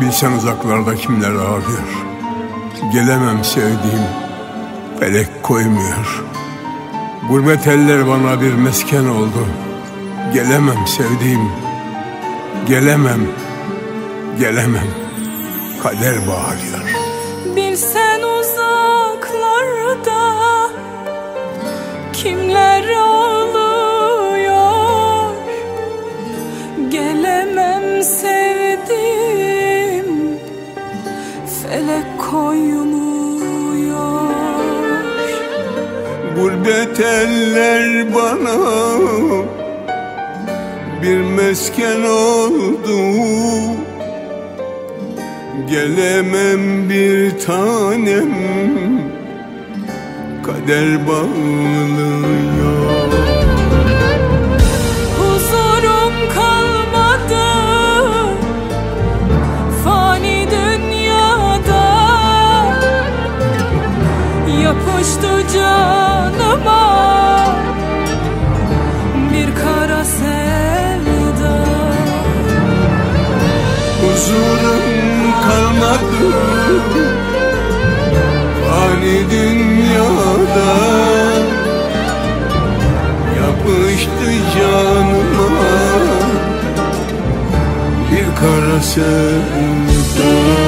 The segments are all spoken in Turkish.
Bilsen uzaklarda kimler ağlıyor Gelemem sevdiğim Felek koymuyor. Gurbet eller bana bir mesken oldu. Gelemem sevdiğim Gelemem Gelemem. Kader bağırıyor. Bilsen uzaklarda Kimler ağlıyor Felek koymuyor. Gurbet eller bana bir mesken oldu. Gelemem bir tanem kader bağlıyor Huzurum kalmadı. Fani dünyada Yapıştı canıma. Bir kara sevda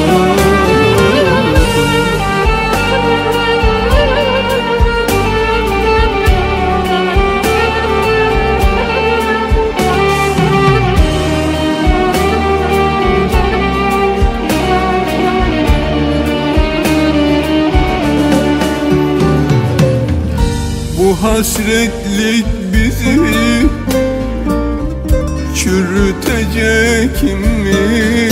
hasretlik bizi çürütecek mi?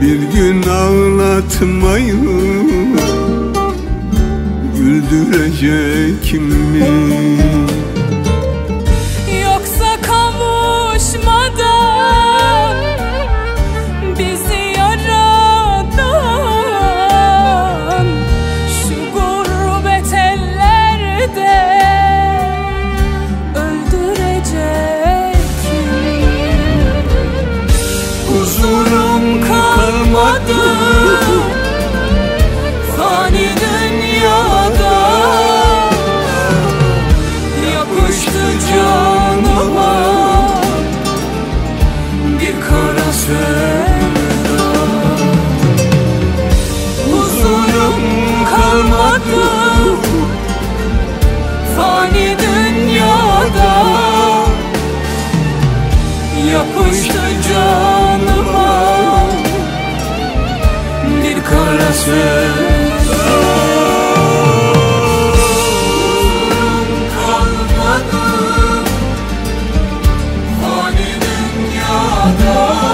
Bir gün ağlatmayı güldürecek mi? huzurum kalmadı. Fani dünyada Yapıştı canıma. Bir kara sevda. Huzurum kalmadı. Fani dünyada Yapıştı canıma. burası. Kalmadı Fani dünyada.